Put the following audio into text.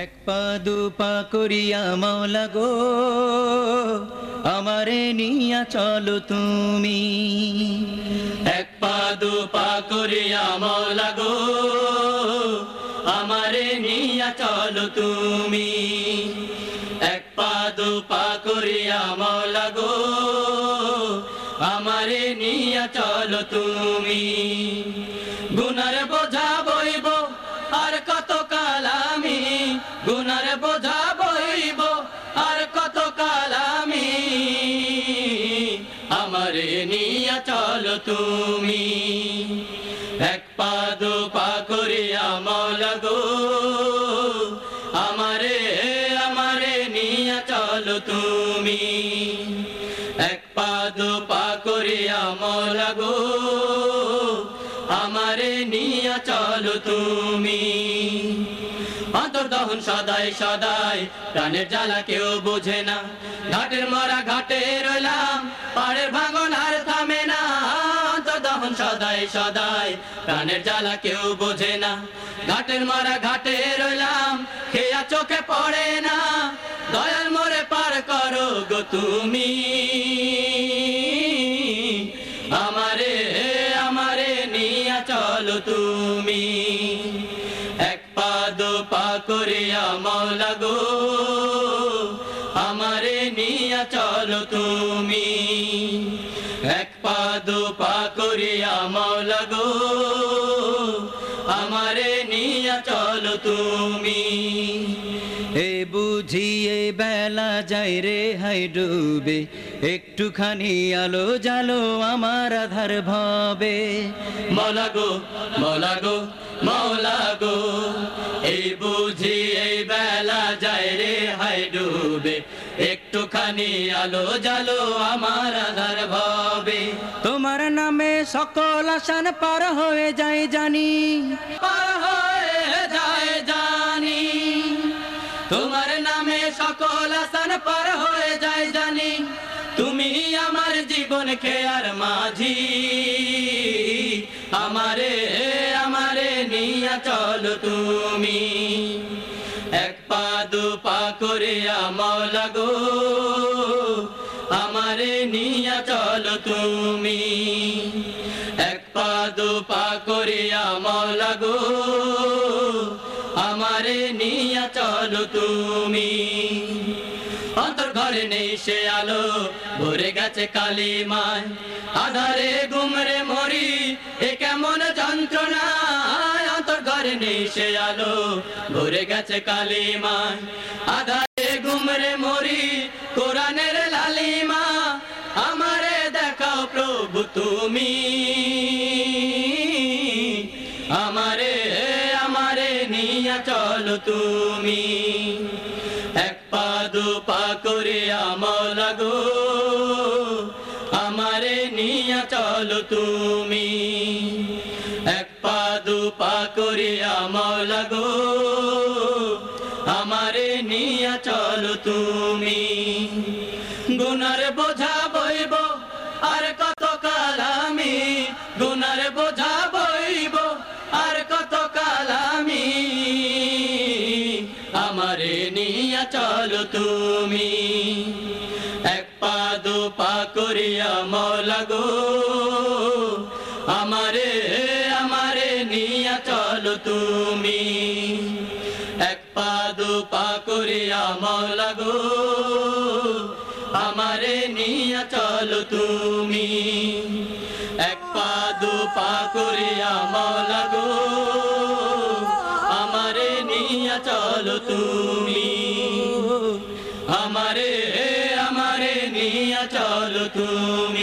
এক পা, দু পা করিয়া মাওলা গো, আমারে নিয়া চলো তুমি। এক পা, দু পা করিয়া মৌলা গো, আমারে নিয়া চলো তুমি। এক পা, দু পা করিয়া মৌলা গো, আমারে নিয়া চলো তুমি। গুনার নিয়া চলো তুমি। এক পা, দু পা করিয়া মৌলা গো। আমারে আমারে নিয়া চলো তুমি। এক পা, দু পা করিয়া মৌলা গো। আমারে নিয়া চলো তুমি। অন্তর্দহন সদাই সদাই প্রাণের জ্বালা কেউ বোঝে না। ঘাটের মরা ঘাটে রইলাম সদাই। প্রাণের জ্বালা কেউ বোঝে না। ঘাটের মারা ঘাটে রইলাম, খেয়া চোখে পড়ে না। দয়াল মোরে পার করো গো তুমি। আমারে আমারে নিয়া চলো তুমি। এক পা, দু পা করিয়া মৌলা গো। আমারে নিয়া চলো তুমি। পা করিয়া মৌলা গো। আমারে নিয়া চলো তুমি। এ বুঝিয়ে বেলা যাই রে হাই ডুবে। একটুখানি আলো জালো আমার আধার ভাবে। মৌলা গো মৌলা গো গো। এই বুঝি এই বেলা যাই রে হাই ডুবে। একটুখানি আলো জালো আমার আধার ভাবে তোমার নামে সকল আসান পার হয়ে যায় জানি। পার হয়ে যায় জানি। তোমার নামে সকল আসান পার হয়ে যায় জানি। তুমি আমার জীবন খেয়ার মাঝি। আমারে আমারে নিয়া চলো তুমি। এক পা দু পা করিয়া মৌলা গো। আমারে নিয়া চলো তুমি। এক পা দু পা করিয়া মৌলা গো। আমারে নিয়া চলো তুমি। অন্তর ঘরে নেই সে আলো, ভরে গেছে কালিমায়। আধারে গুমরে মরি, এ কেমন যন্ত্রণা ঘরে নেই সে আলো, ভরে গেছে কালিমায় আধারে গুমরে মরি, কোরআনের লালিমা। আমারে দেখাও প্রভু তুমি। আমারে আমারে নিয়া চলো তুমি। এক পা, দু পা করিয়া মৌলা গো আমারে নিয়া চলো তুমি। করিয়া মৌলা গো। আমারে নিয়া চলো তুমি। গুনার বোঝা বইব, আর কত কাল আমি? গুনার বোঝা বইব, আর কত কাল আমি? আমারে নিয়া চলো তুমি। এক পা, দু পা করিয়া মৌলা গো। আমারে তুমি। এক পা দু পা করিয়া মৌলা গো, আমারে নিয়া চলো তুমি। এক পা দু পা করিয়া মৌলা গো, আমারে নিয়া চলো তুমি। আমারে আমারে নিয়া চলো তুমি।